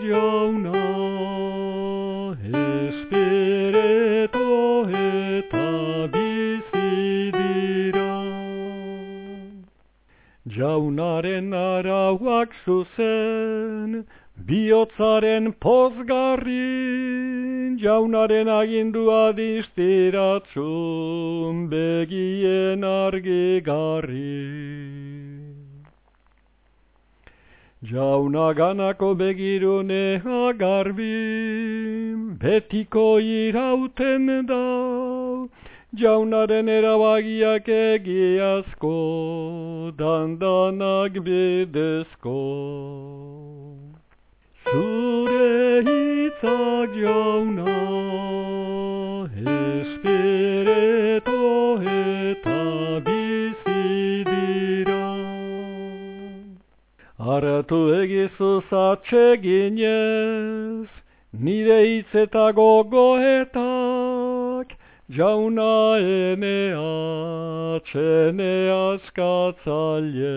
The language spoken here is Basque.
jauna, espirito eta bizi dira. Jaunaren arauak zuzen, bihotzaren pozgarri, jaunaren agindua distiratzun, begien argigarri. Jauna ganako begirune agarbi, betiko irauten da, jaunaren erabagiak egiazko, dandanak bidezko. Zure hitzak jauna, espirito Aratu egizuz atseginez, nire hitz eta gogoetak, jauna ene atxene askatzaile.